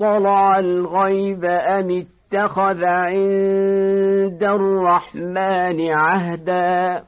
اطلع الغيب أم اتخذ عند الرحمن عهداً